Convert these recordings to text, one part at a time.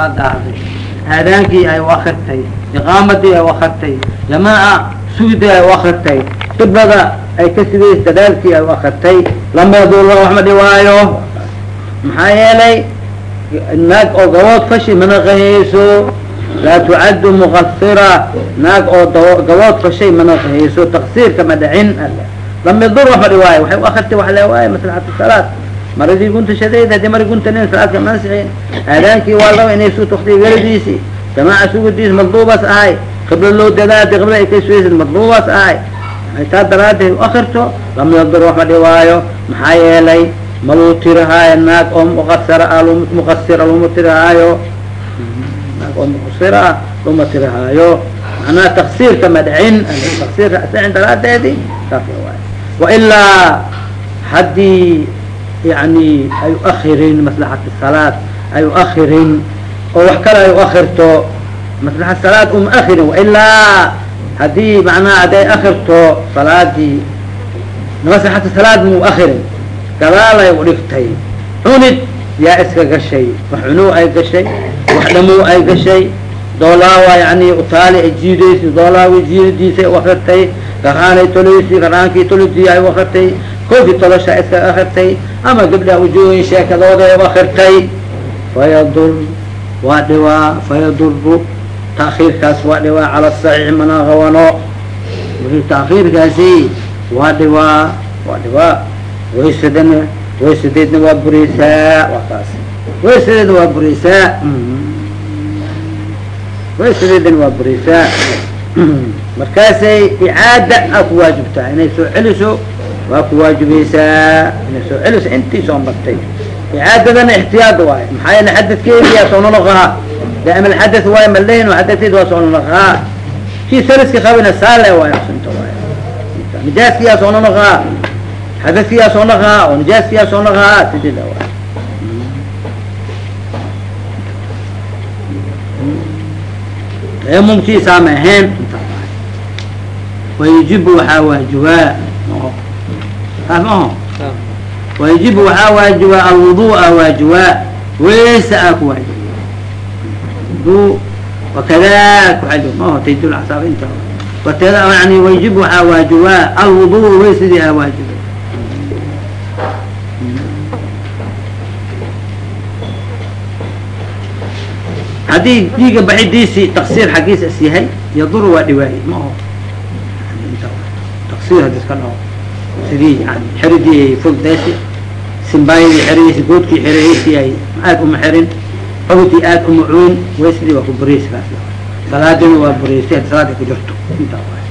kaa daahday aadaankii ay uakrtay iqaamadii ay uakrtay jamaaca sugdii ay uakrtay qiblada ay ka sidays dadaalkii ay uakrtay lam yadura wax ma dhiwaayo maxaa yeelay naag oo gabood fashi mana qahayso laa tucaddu muqasira naag oo gabood fashay mana qahayso taksiirka ma dhicin. Lam yadur wax ma dhiwaayo waxay uakrtay wax le waayo maslaxat salaad maradii gunta shadeed haddii mari gunta nin salaadka mansixin aadaankii waa laba inay suut waktiga weladiisi jamaaca sugadiis madluubas ahay qiblo loo dadaada qibla ay ka sugaysid madluubas ahay ay taa daraadeed uakrto lam yadur wax ma dhiwaayo maxaa yeelay ma luu tirihaayo naag oo muqasira ah muqasira luma tirihaayo naag oo muqasira ah luma tirihaayo macnaha taksiirka ma taksiirka dhicin daraadeedi saas waayo wailaa haddii yani ay uakirin maslaxat salaad ay uakirin oo wax kale ay uakirto maslaxat salaad uma akirin wailaa haddii macnaha hadday akirto salaadii maslaxat salaad mu akirin gadaalay udhigtay cunid yaa iska gashay wax cunuu ay gashay wax dhamow ay gashay doolaawa yani utaali ay jiidaysi doolaawi jiidadiisay uakirtay garaanay toleysi garaankii tolidii ay uakirtay koofii tolosha iska akirtay ama gabdha ujooyin sheekadooda uakirtay fayadur waa dhiwaa fayaduru takiirkaas waa dhiwaa cala saxiix mana qawano takiirkaasi waa dhiwaa waa dhiwaa waysadana waysadeedna waa bureysaa waa taas waysadeedna waa bureysaa waysadeedana waa bureysaa markaasay icaada aa ku waajibtaa waa ku waajibaysaa inay soo celiso intii soo martay. Icaadadana ixtiyaad waayo maxaa yeele xadadkeediyaa soo noloqaha daa'im alxadath waayo malehin xadadkeedi waa soo noloqaha kii saliski qabina saale waayo sunta waayo nijaaskiyaa soo noloqaha xadadkiyaa soo naqaha oo nijaaskiyaa soo naqaha sidida waay mumkiisaa ma ahayn wayajibu waxaa waajibaa saas maho wayajibu waxaa waajibaa alwudu'a waajibaa weysa aa ku waajiba wudu wakada kuxajo maho taydul casaab inta. Wakada yani wayajibu waxaa waajibaa alwudu weysadii aa waajiba haddii dhiiga baxidiisii taksiir xaggiisa is yahay yadur waa dhiwaaye ma aho taksiir haddi iska dhaho sidii xeridii ay fogdaasi simbaayadii xeradiisi goodkii xeradiisii ay aada uma xirin xogdii aada uma cuun way sidii waa ku buriiskaas salaadina waa buriisay haddi salaad ay ku jirto intaa waay.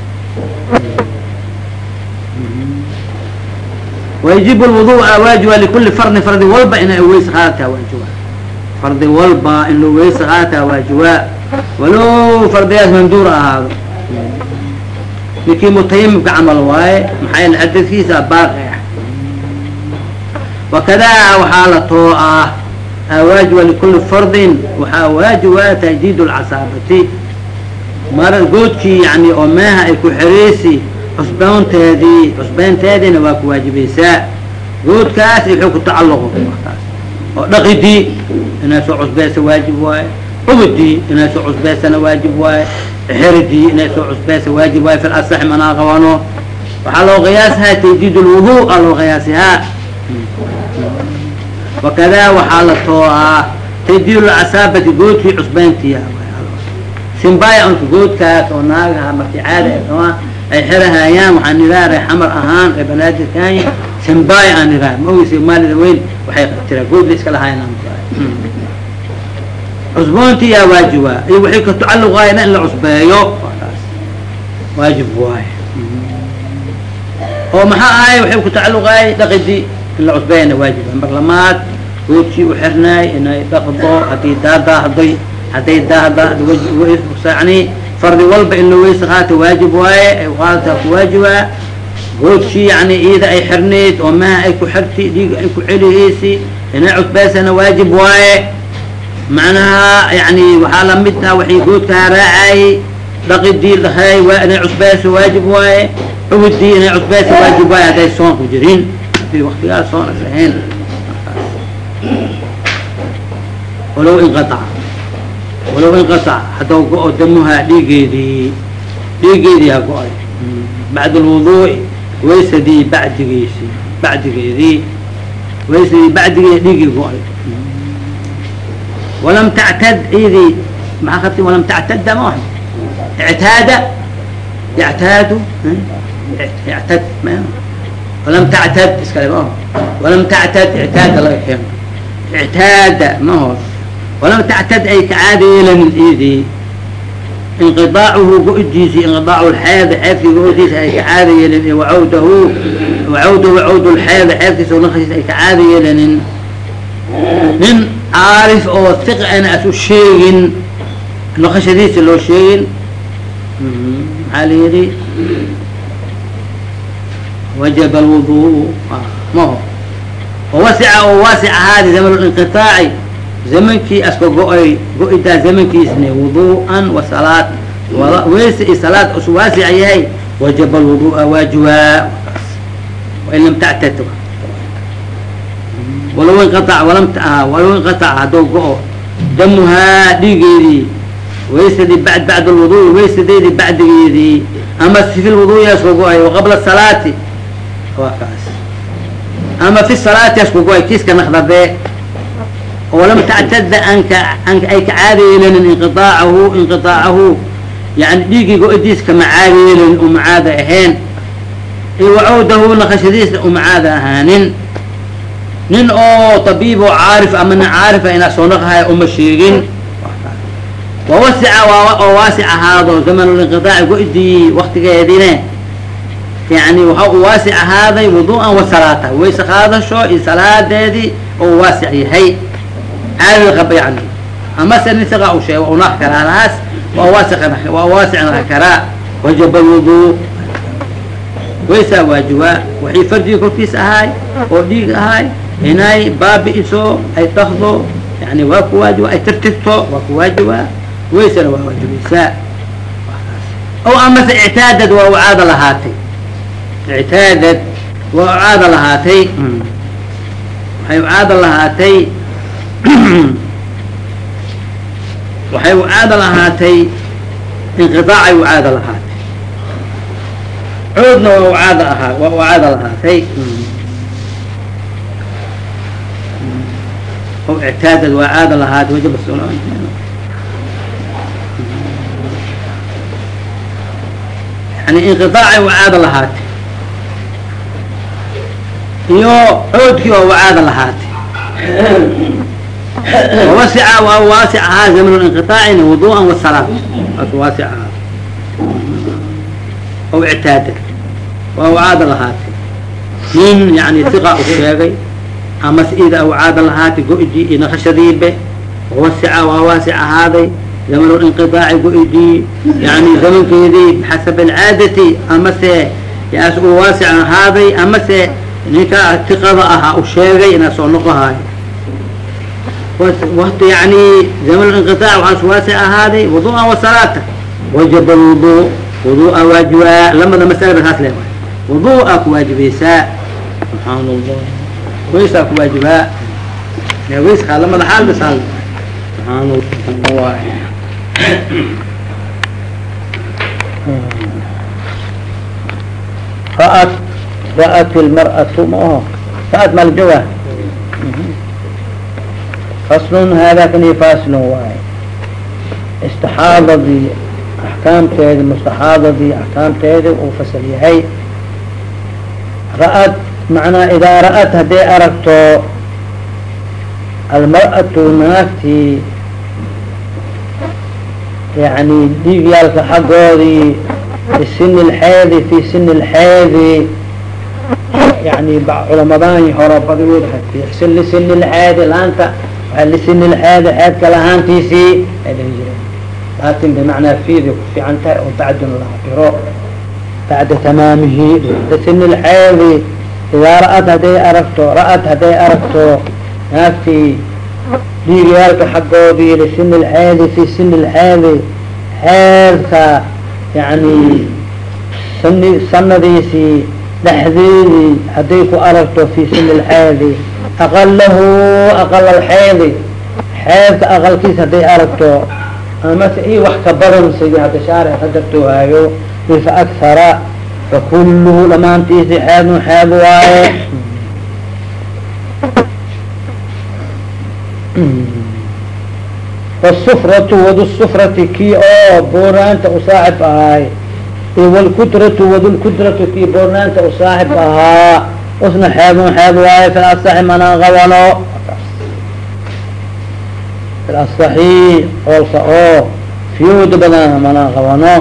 Wayajib lwuduua waajiba likuli fardin fardi walba inay weys qaataa waajiba. Fardi walba in lu weys qaataa waajiba walow fardigaas manduur ahaado ninkii mutayamimka camal waaye maxaa adadkiisa baaqi. Wakadaa waxaa la too ah waajiba likuli fardin waxaa waajiba ah tajdiid lcasaabati marar goodkii yani oo meeha ay ku xeraysi cusboonteedii cusbaynteediina waa ku waajibaysaa goodkaas wuxuu ku tacalluqo oo dhaqidii inay cusbaysa waajib waaye. Ubidii inay cusbaysana waajib waaye xeridii inay soo cusbeysa waajib waaye fil asax manaa qabano waxaa loo qiyaasahaa tajdiid lwudu aa loo qiyaasihaa wakadaa waxaa la tooaa tajdiid lcasaabati goodkii cusbeyntiya simbaya unka goodkaas oo naagaha markii caada a ay xerahayaan waxaa niraare xamar ahaan ee banaadirkaany simbay aan niraar ma ogeysa maalida weyn waxay tiraa good la iska lahaayeen cusboonti yaa waajiba iyo waxay ka tacalluqaayeen in la cusbeeyo. Kaas waajib waay. Oo maxaa ahay waxay ku tacalluqaayay dhaqidii. In la cusbeeyana waajiba mar lamaad goodkii u xirnaay inay dhaqdo haddii daadaahday hadday daahda yani fardi walba in loo weysa qaata waajib waaye qaadataa ku waajiba goodkii yani iyada ay xirnayd oo maha ay ku xirti dhiig ay ku celihaysi inay cusbeysana waajib waaye macnaha yani waxaa la mid ah waxay goodkaa raacayay dhaqidii dhahay waa inay cusbeyso waajib waaye cubudii inay cusbeysa waajib waaye hadday soon ku jirin. Hadii waktigaas soon as walow inqaaca walow inqaطc haddau go-o damuhaa dhiigeedii ha go'ay. Bacd lwuduu'i waysadii bacdigiisi bacdigeedii waysadii bacdigeedi dhiigii go'ay walam tactad idii maaa kabti walam tactada ma اعtaada yctaadu yctad walam tactad iskale ma walam tactad ictaada laga keeno ictaada ma hoos walam tactad ay kacaada yeelanin idii inqiaacuhu go-idiisi inqiaac lxeed xeedkii go-diisa ay kacaada yeelin wacawdahu wacawdahu cawd lxeed xeedkiisa naqsiisa ay kacaada yeelanin nin caarif oo iq ana as u sheegin naqashadiisa loo sheegin maxaa la yihi wajaba lwudu maho wawasica oo waasic ahaadi zaman linqiaaci zamankii aska go'ay go-idaa zamankiisna wudu'an wa salaad weyse iyo salaad us waasic yahay wajaba lwudu'a waajiba wain lam tactad walaw inqaa walam walaw inqaaca hadduu go-o. Damuhaa dhiigeedii waysadii bad bacd lwudu'i waysadeedii bacdigeedii ama fi lwudu'i aska go'ay waqabla salaati. Waa kaas. Ama fi salaati aska go'ay kiiska naqdabe walam tactada anka anka ay ka caada yeelanin inqiaacahu inqiaacahu yani dhiigii go-diis kama caada yeelanin uma caada ahayn wacawdahu naqashadiisa uma caada ahaanin nin oo tabiib oo caarif ama nin caarifa inaa soo naqahay uma sheegin. Wawasica oo waasic ahaado zamanlinqiaaci go-dii waktigeedine yani waxa uu waasic ahaaday wudu'an wa salaata. Wayse qaadasho iyo salaadeedii oo waasic yahay. Caadada qaba yani amase nin siqa u sheego unaq karaa lahaas waa waasi waa waasic naqi karaa. Wajaba lwudu waysaa waajibaa waxii fardiga korkiis ahaay oo dhiig ahaay inay baabi'iso ay takdo yani waa ku waajiba ay tirtirto waa ku waajibaa waysana waa waajibaysaa o amase ictaadad waa ucaada lahaatay ictaadad waa ucaada lahaatay waxay ucaada lahaatay waxay ucaada lahaatay inqiaacay ucaada lahaatay coodna waa ucaada ahaa waa ucaada lahaatay o ictaadad waa caada lahaatay wajaba yani inqiaacay ucaada lahaatay iyo coodkii waa ucaada lahaatay wawasica waa waasic ahaa zaman inqiaacina wudu'an wasalaat as waasic ahaa aw ictaada waa ucaada lahaatay nin yani iqa u sheegay ama ida ucaada lahaatay go-dii iyo naqashadiibe wawasica waa waasic ahaaday. Zaman inqiaaci go-dii yani zamankeedii bixasab alcaadati amase yaas uu waasic ahaaday amase ninka tiqada ahaa u sheegay inaa soo noqohaayo wt yani zaman inqiaac waxaa waasic ahaaday wudu'an wasalaata wajaba wudu wudu'a waajibaa lamada masala saas le wudu'a ku waajibaysaa subxaan allah waysaa ku waajibaa. Wayskaa lamada xaal basaa subxaan allah ra'at ra'at ilmar'atu ma aho ra'at maljawa faslun haadaa kani faslun waay istixaadadii axkaamteedi mustaxaadadii axkaamteedi uu fasal yahay. Ra'ad macnaa idaa ra'ad hadday aragto almar'atu naagtii yani dhiigyaalka xaggoodii fi sini lxeedi fi sini lxeedi yani culamadaani hore badigood xigtay lisini lxeedi laanta lisini lxeedi xeedka lahaantiisii ay dhihi jireen. Laakin bimacnaa fiiday ku fiican tahay oo bacdun la cabiro bacda tamaamihi lisini lxeedi idaa ra'ad hadday aragto ra'ad hadday aragto naagtii dhiigyaalka xaggoodii lisini lxeedi fi sini lxeedi xeedka yani sani sanadiisii dhexdeedii hadday ku aragto fi sini lxeedi aqalahu aqal alxeedi xeedka aqalkiisa hadday aragto amase i wax ka badan sidii hadda shaarc qadartoohaayo fa akhara fakuluhu dhamaantiisi xeedun xeed waaye wsufratu wadusufrati kii oo booraanta u saaxib ahaay walkudratu wadulkudratu kii booraanta u saaxib ahaa usna xeedun xeed waaye fi asaxi manaan qabano fi asaxi oo fiyooda badan manaan qabano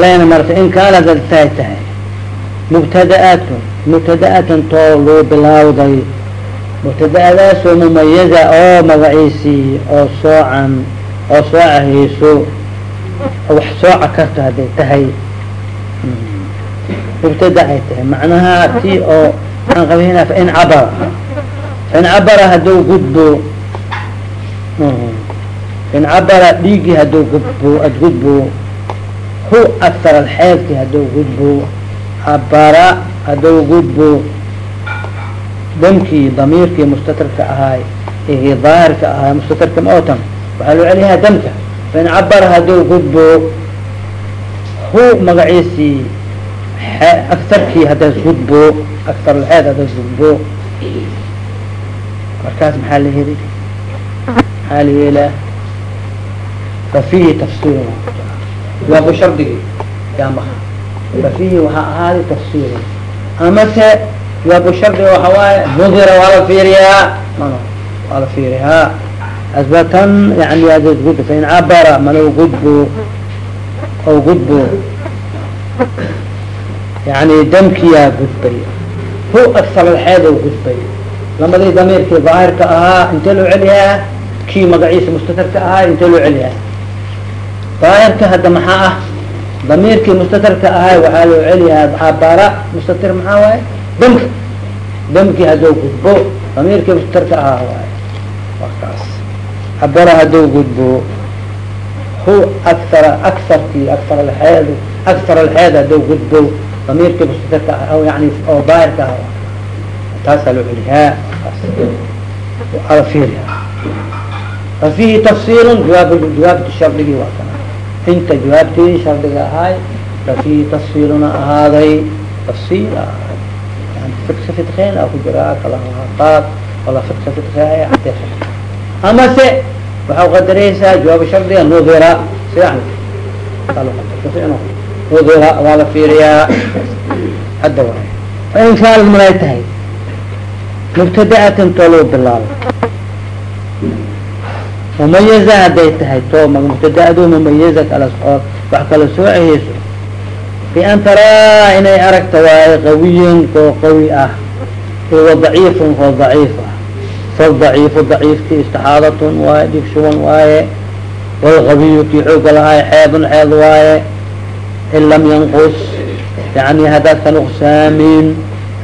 lena marta in kaanad tay tahay mubtada'atun mubtada'atan too loo bilaawday mubtada'adaasoo mumayaza oo magaciisii oo soocan oo soocahayso wax sooca karto hadday tahay mubtada ay tahay macnaha ti oo aan qabahina fain cabara fain cabara hadduu gudbo fain cabara dhiigii hadduu gudbo ad gudbo hu akar alxeedki hadduu gudbo cabara hadduu gudbo damkii damiirkii mustatirka ahaay ihi daahirka ahaay mustatirka maotan waxaa loo celiyahaa damka. Fain cabara hadduu gudbo hu magaciisii akarkii haddaas gudbo akar alxeed haddaas gudbo markaas maxaa la heli? Maxaa la yeelaa fa fihi tafsir jawaab shardigii yaa maha fa fihi waxaa ahaaday tafsir. Amase jawaab shardiga waxa waaye nudira waa la fiiriyaa waa la fiiriyaa asbatan yani adas gudbo fain cabara malow gudbo ou gudbo yani damkiyaa gudbay. Hu ou gudbay. Lamadii damiirkii daahirka ahaa intee loo celiyaa kii magaciisa mustatirka ahaa intee loo celiyaa daahirka hadda maxaa ah? Damiirkii mustatirka ahay waxaa loo celiyaa cabara mustatir maxaa waaye? Damki. Damkii hadduu gudbo. Damiirkii mustatirka ahaa waaye. Wakaas cabara hadduu gudbo hu akara akarkii akar alxeed akar alxeed hadduu gudbo damiirkii mustatirka ah yani oo daahirka ah taasaa loo celiyaa. Ala fiiriya fa fihi tafsir jawaab jawaabti shardigii waa kana inta jawaabtii shardiga ahaay fa fihi tafsiiluna ahaaday yani fiksa fidkeen ku jiraa kalaqaad wala fiksa fidkee ade amase waxaa qadaraysaa jawaab shardiga nudira sidan nudira waa la fiiriyaa. Hadda waay. Manay tahay mubtada'atan too bilaabo mumayaza hadday tahay to mubtada'adu mumayaza kala oo wax kala soocahayso fi an taraa inay aragta waaye qawiyan koo qawi ah iwa daciifun koo daciif ah faldaciifu daciifki istixaadatun waaye dhig shuban waaye walgabiyu kii xooga lahaay xeedun xeed waaye in lam yanqus yani haddaad ka nuqsaamin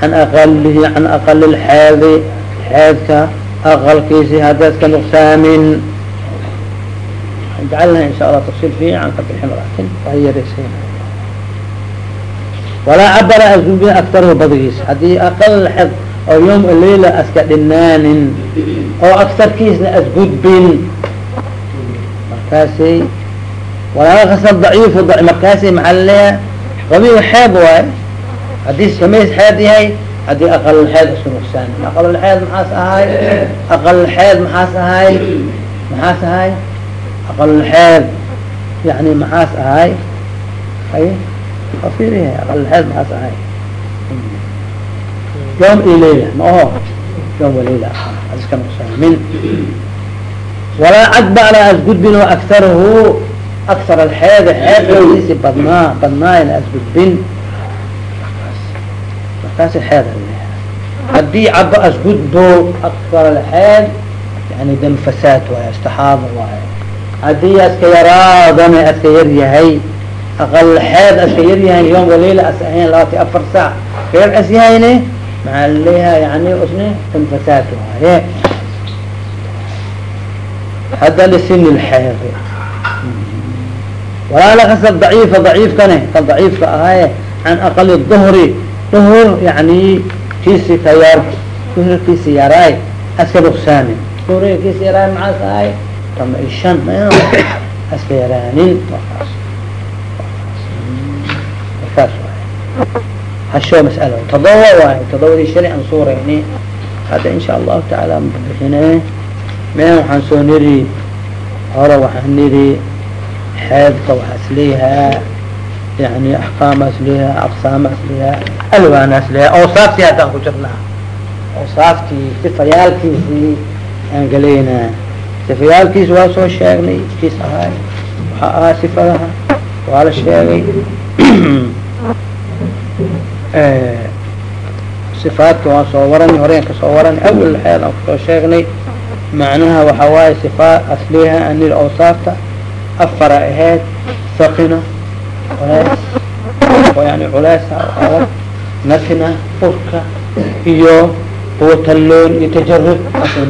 an aqalihi can aqali lxeedi xeedka aqalkiisi haddaad ka nuqsaamin jacalna insha allah tafsiil fiican ka bixin laakin waa yareysa walaa cabara azubi aktarhu badigiisa haddii aqal xed oo yom layla aska dhinaanin oo aktarkiisna asgudbin markaasi walaa kasar daciifu markaasi maxaa la leeyahay qabiil xeed waaye haddii samays xeed yahay haddii aqal xeed isku nuqsaanin aqal xeed maxaas ahaay aqal xeed maxaas ahaay maxaas ahaay aqalxeed yani maxaas ahay ay afiriyahay aqalxeed maxaas ahay yom iyo layla ma aho yom walayla ahaa iska nuqsaamin walaa cadba alaa asgudbin oo aktarhu aktar alxeed xeed oodiisi badnaa badnaayna asgudbin markaasi xeed haddii caba asgudbo aktar alxeed yani dam fasaad waaye istixaada waaye haddii aska yaraadana aska yar yahay aqal xeed aska yar yahay yom walayla as ahayn labaati afar ka yar as yahayne maxaa la leeyahay yani usne dam fasaad waaye. Hadda lisin lxeed walaa lakasa daciifa daciifkane ka daciifka ahaye can aqali duhri duhur yani kiisi ka yar duhur kiisi yaraay aska nuqsaanin duhur kiisi yaraay maxaa tahay tama i shan yaraanin wakaas markaas waay hasho mas'alo todoba waay todobadii shalay aan suurayni hadda insha allahu tacaala mabixine meen waxaan soo niri hore waxaan niri xeedka waxaas leeyahaa yani axkaamaas leeyahaa aqsaamaas leeyahaa alwaanaas leeyaha awsaaftii haddaan ku jirnaa awsaaftii sifayaalkiisii aan galeynaa sifayaalkiis waa soo sheegnay kiis ahaay waxa ahaa sifadaha waa la sheegay sifaadka waan soo warani horeen ka soo warani awal xeed aan ku soo sheegnay. Macnaha waxa waaye sifaat asliha anil awsaafta afara ahayd sakina culeys oo yani culeysa adag natina urka iyo quwatalloon iyo tajarud asoo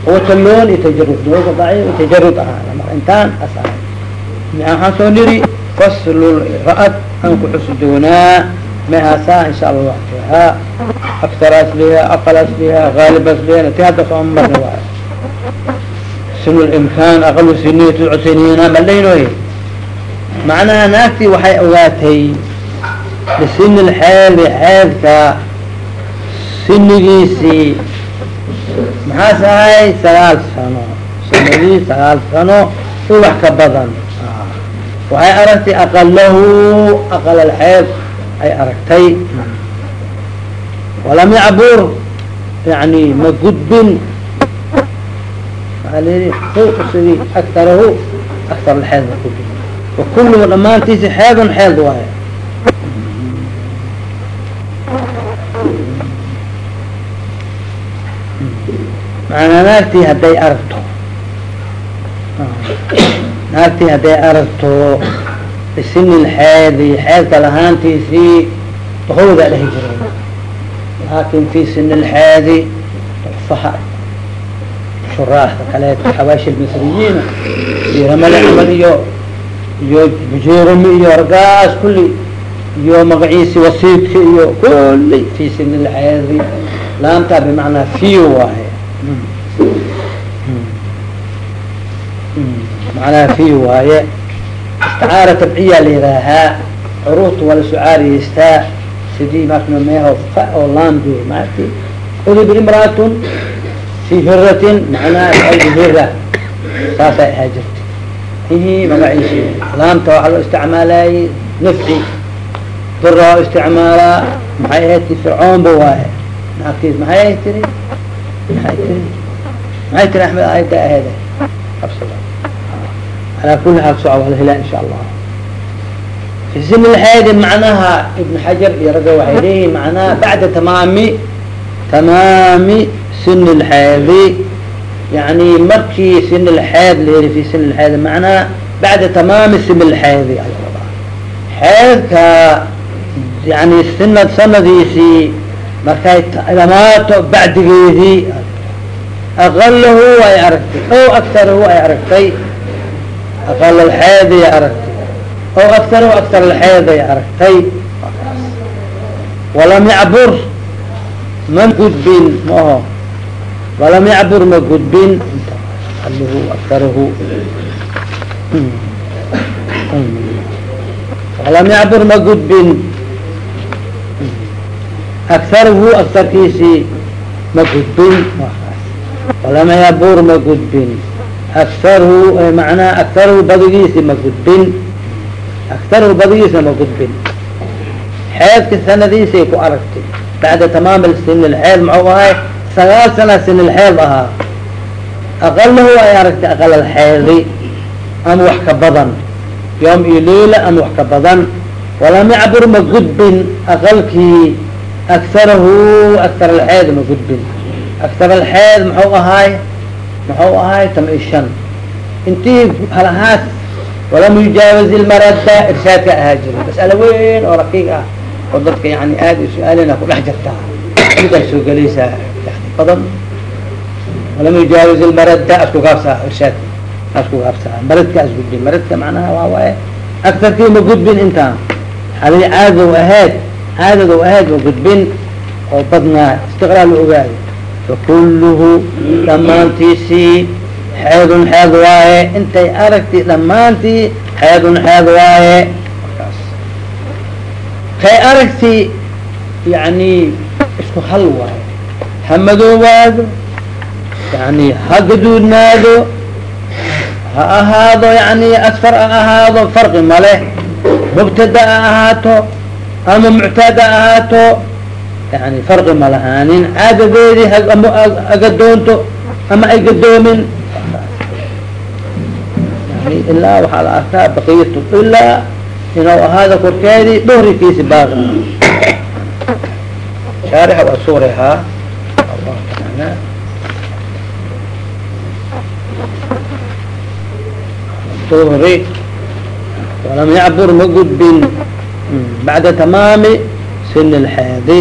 nili quwatalloon iyo tajarud dooga daci iyo tajarud ahaa mar intaan as ahay soo niri faslul ra'ad aan ku xusi doonaa mahaasaa insha allah ha aktar asliha aqal asliha gaalib asliha ti hadda soo marna waayo sinu limkaan aqalu siniya tiscu siniina malaynoy macnaha naagtii waxay ogaatay bisini lxeedi xeedka sinigiisii maxaas ahay sagaal sano sanadii sagaal sano i wax ka badan. Waxay aragtay aqalahu aqal alxeed ay aragtay. Walam yacbur yani ma gudbin. Maaa layihi usigii aktarahu aktar alxeed ma gudbin. Wakuluhu dhamaantiisi xeedun xeed waayo maanaa naagtii hadday aragto. Naagtii hadday aragto bisini lxeedi xeedka lahaantiisii duhurdaa dhahi jiray laakin fi sini lxeedi faha shuraaxda kaleeto xawaashi lmisriyiina iyo ramale camal iyo iyo bujeerami iyo argaas kulli iyo magaciisi wasiidka iyo kulli fi sini lxeedi laamtaa bimacnaa fi waaye macnaha fi waaye isticaara tabciya la yidhaahaa curuurta waa la sucaariyeystaa sidii marka meho fa oo laamdi maarti udib imraatun fi hiratin macnaha qalbi hira saasay ahaa jirta ihi magaciisi laamta waxaa loo isticmaalayay nafci dura isticmaalaa maxay ahayd ti fircoonba waaye. Naagtiis maxay ahay tiri maay tiri amed ayada aheed alaa kuli haal soco wala helaa insha allah isimlaheedi macnaha ibn xajar iyo ragga waxay leeyihiin macnaha bacda tamaami tamaami sinilxeedi yani markii sinilxeed layihi fi sinilxeedi macnaha bacda tamaami sinilxeedi xeedka yani sinad sanadiisii markay dhamaato bacdigeedii aqalahu ay aragtay o aktarahu ay aragtay aqal alxeeday aragtay o aktarahu aktar alxeeday aragtay walam yacbur ma gudbin ma aho walam yacbur ma gudbin alhu aktarhu walam yacbur ma gudbin aktarhu aktarkiisii ma gudbin walam yacbur ma gudbin. Akarhu manaa akarhu badigiisi ma gudbin. Akarhu badigiisna ma gudbin. Xeedka sanadiisay ku aragtay. Bacda tamaam sin lxeed maxuu ahay sagaal sana sin lxeed ahaa. Aqalahu ay aragtay aqal alxeedi ama wax ka badan. Yoom iyo leila ama wax ka badan. Walam yacbur ma gudbin aqalkii. Akarahu akar alxeed ma gudbin akar alxeed muxuu ahaay muxuu ahay? Tama shan intii halahaas walam yujaawiz ilmarada irshaadka ahaa jira mas'alo weyn oo raqiiq ah oo dadka yani aada su'aalina ku dhex jirtaa. Miday soo gelaysaa badan. Walam yujaawiz ilmarada asku gaabsaa irshaad asku gaabsaa. Maradka as gudbin maradka macnaha waa waaye aktarkii ma gudbin intaan. Hadii caado ahayd caadada u ahayd oo gudbin oo badnaa istiqraar la ogaayo fakulluhu dhammaantiisii xeedun xeed waaye intay aragti dhammaantii xeedun xeed waaye markaas kay aragti yani isku hal waaye ha madoobaado yani ha gaduudnaado ha ahaado yani asfar ha ahaado farqi male mubtada ha ahaato ama muctaada ahaato yani farqi ma lahaanin caadadeedii hagadoonto ama ay gadoomin. Yani ilaa waxaa la arkaa baqiyatu ilaa inuu ahaado korkeedii dhuhrikiisi baaqi. Shaarixa waa suurahaa allahu taala duhri. Walam yacbur ma gudbin. Bacda tamaami sin اlxeedi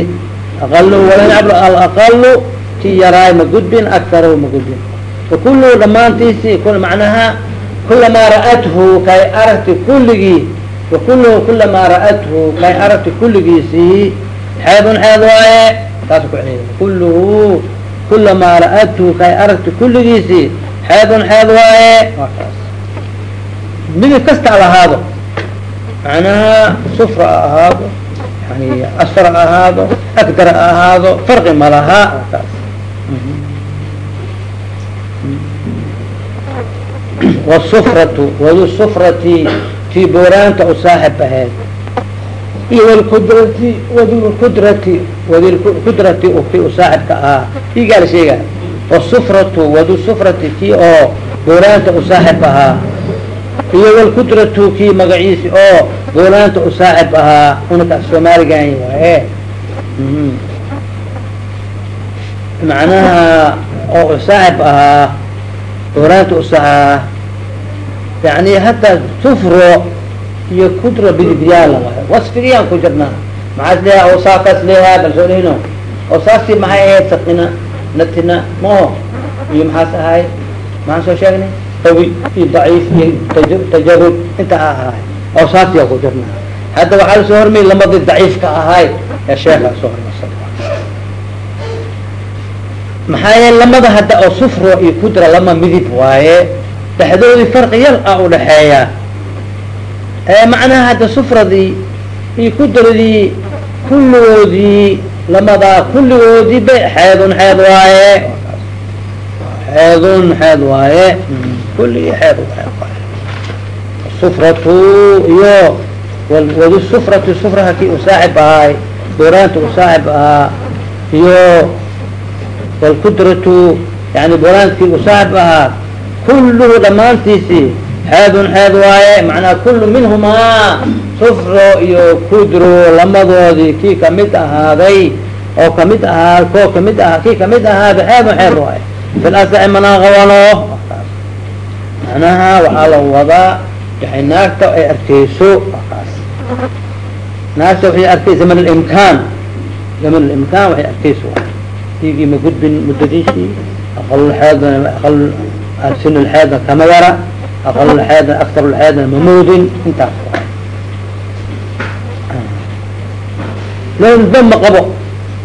aqal alaqalu ki yaraay ma gudbin akaro ma gudbin fakulu dhamaantiisi macnaha kulamaa ra'athu kay aragti kulligii fakulu kulamaa ra'athu kay aragti kulligiisii xeedun xeed waaye taas ku celiya kulluhu kulamaa ra'athu kay aragti kulligiisii xeedun xeed waaye midib kasta al ahaado sufra ahaado asfar ahaado akdar ahaado farqi ma laha kaas wsufratu wadu sufrati tii booraanta u saaxib ahayd iyo wlkudrati wadlkudrati wadilkudrati kii u saaxibka ahaa igaa la sheega wsufratu wadu sufrati kii oo booraanta u saaxib ahaa iyo wlkudratu kii magaciisi. Oo booraanta u saaxib ahaa unaka soomaaligan waaye. Macnaha oo u saaxib ahaa booraanta usahaa yani hataa sufro iyo kudra bidibyaala wasfigiyaan ku jirnaa maxaas leeha oo saakaas leehaa bal soo dhehino oo saastii maxay ahayd sakina natina maho iyo maxaas ahay maxaan soo sheegnay qawi iyo daciif iyo tajarud inta a ahay oo saasiyaa ku jirnaa hadda waxaa la soo hormay lamadii daciifka ahay ee sheeka soo hormasa maxaa yeele lamada hadda oo sufro iyo kudra lama midib waaye dhexdoodii farqi yar a udhaxeeya macnaha hadda sufradii iyo kudradii kulligoodii lamadaa kulligoodii ba xeedun xeed waaye xeedun xeed waaye kulligii xeed xeed waaye sufratu iyo wadu sufratu sufraha kii u saaxib ahaay dooraanta u saaxib ahaa iyo wlkudratu yani booraankii u saaxib ahaa kulluhu dhammaantiisi xeedun xeed waaye macnaa kullu minhumaa sufro iyo kudro lamadoodii kii ka mid ahaaday oo ka mid ahaa koo ka mid ahaa kii ka mid ahaada xeedun xeed waaye fil asaci manaa qabano? Macnaha waxaa la wadaa waxay naagta ay arkeyso kaas naagta waxay arkey zaman alimkaan zaman alimkaan waxay arkeyso igii ma gudbin muddadiisii aqalxeedna aqal sin lxeedna kama yara. Aqalxeedna aktar lxeedna ma moodin intaas. Lan damba qabo.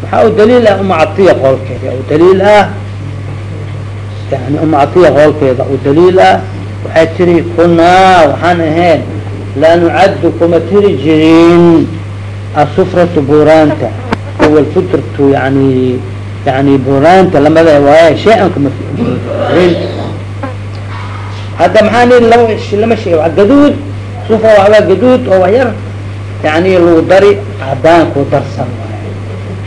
Waxaa u daliil ah uma catiya qoolkeeda. U daliil ah yani uma catiya qoolkeeda u daliil ah. Waxay tiri kunaa waxaan ahayn laa nucaddu kuma tiri jirin. Asufratu buuraanta lfudratu yani yani buuraanta lamada waaye shay-an kuma rin hadda maxaa nii laba lama shay waa gaduud. Sufra waxbaa gaduud oo wax yar. Yani lagu dari cadaan darsan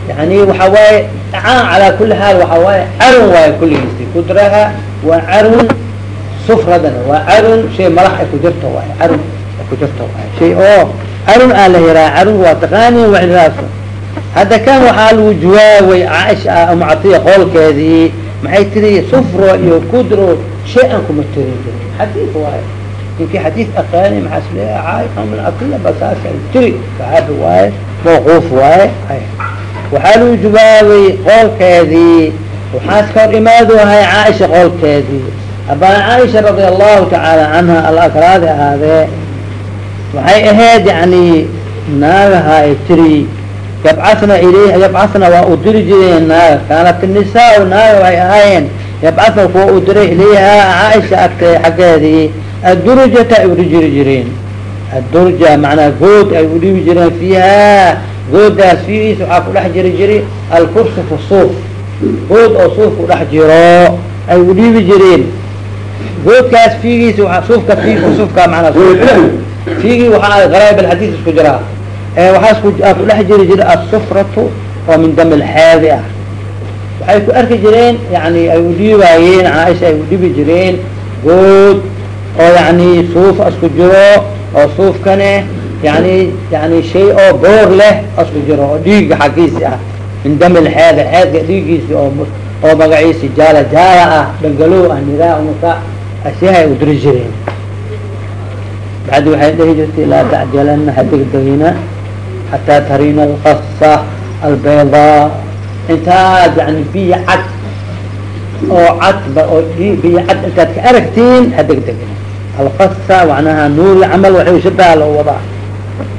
yani waxa waaye caan calaa kuli xaal waxa waaye carun waaye kulligiisi kudraha waa carun sufradana waa carun shay malax ay ku jirto waaye carun ay ku jirto waaye shay oo carun aa la hiraa carun waa taqaani waxdaas hadda kan waxaa lagu jawaabay caaisha uma catiya qoolkeedii maxay tiri sufro iyo kudro shay an kuma tirin jirin xadiid waaye ninkii xadiid aqaani maxaas leeya caaisha min catiya basaas ay tiri saxaabi waaye mawquuf waaye waxaa lagu jawaabay qoolkeedii waxaas ka hor imaaduhay caaisha qoolkeedii abaa caaisha radia allahu tacaala canha alakraadi ahaadee waxay ahayd yani naagaha ay tiri yabcasna ilayha yabcasna waa u diri jireen naaga. Kaanat الnisaa naaga waxay ahaayeen yabcasna kuwa u diray ilayha caaisha agtay xaggeedii addurjata ay udhi jiri jireen. Addurja macnaa good ay udhibi jireen fiiha goodaas waxaa ku dhex jiri jiri alkursufu suuf. Good oo suuf ku dhex jiro ay udhiibi jireen. Goodkaas fiigiisa suufka fi suufka manaa fiigii waxaa garaib alxadiis isku jiraa waxaa ku dhex jiri jira asufratu oo min dam lxaadi ah. Waxay ku arki jireen yani ay udhiibaayeen caaisha ay udhibi jireen good oo yani suuf isku jiro oo suufkane yani yani shay oo boor leh isku jiro oo dhiiga xaggiisi ah. Min dam lxaadi xeedka dhiigiisi oo oo magaciisi jaala jaala ah. Dhangalow ah nidaa maka asyahay udiri jireen bacdi waxay dhihi jirtay laa tacjalana hadegdegina xataa tarina alkasa albaydaa intaad yani biyo cad oo cad oo biyo cad intaad ka aragtiin hadegdegina alkasa macnaha nuuri camal waxay shabaha loo wadaa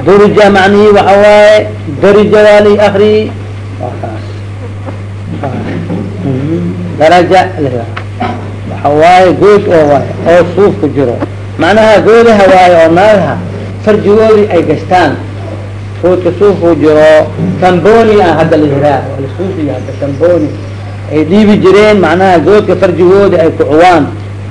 durija macnihi waxa waaye darija waa li akri waa kaas daraja waxa waaye good oo waay oo suuf ku jiro macnaha goodaha waaye oo naagaha farjigoodii ay gastaan goodka suuf jiro tamboni ah hadda la yiraa suufiga hadda tamboni ay dhiibi jireen macnaha goodka farjigoodii ay kucuwaan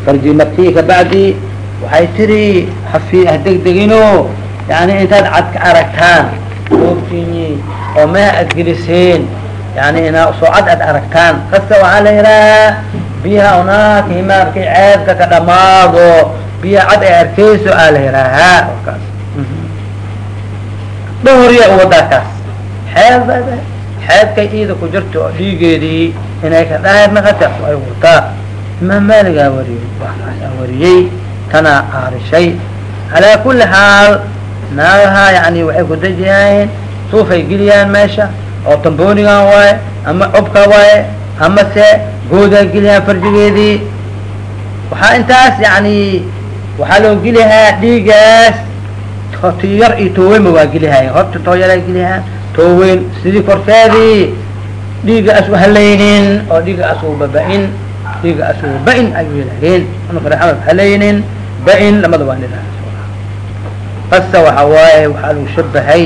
farji markii kabacdi waxay tiri hafi hadegdegino yani intaad cad ka aragtaan goobtiini oo meha ad geliseen yani inaa soo cad ad aragtaan kasta waxaa la yidhaahaa biyaha unaaka himaarkay ceebka ka dhamaado biya cad ay arkeyso aa la yidhaahaa kaas dhahoriya uwadaa kaas xeeb xeebkay iida ku jirto oo dhiigeedii inay ka dhaahir naqata ay wataa imaam maaligaa wariyey waxaasaa wariyey tanaa aarishay calaa kuli xaal naagaha yani waxay ku dejiyaayen suufay geliyaan meesha oo tamboonigan waaye ama cubka waaye ama se goodaa geliyaan farjigeedii waxaa intaas yani waxaa loo gelihaa dhiigaas tiyar iyo tooweynba waa gelihaaya horta tooyaraa gelihaa tooweyn sidii korkeedii dhiiga as uhalaynin oo dhiiga as u baba-in dhiiga as u ba'in ayuu yidhahdeen unkareama halaynin ba'in lamada waa nidhaha qasa waxa waaye waxaa lagu shabahay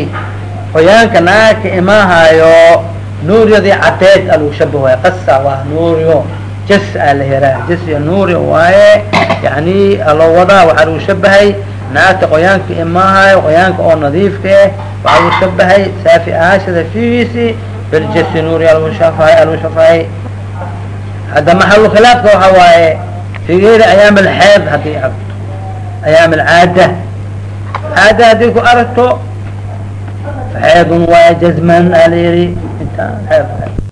qoyaanka naagka imahaayo nuuryadii cadeed a lagu shabahoya qasa waa nuuryo jas aa la heraa jas iyo nuuryo waaye yani aloo wadaa waxaa lagu shabahay naagta qoyaanka imahaayo qoyaanka oo nadiifka eh waxaa lagu shabahay saafi ahaashada figiisi biljasi nuuri alagu shafahay alagu shafahay hadda maxalu khilaafka waxa waaye figeeda ayaam alxeed haddii aragto ayaam alcaada caada haddii ku aragto xeedun waa jazman aa la yihi inta xeed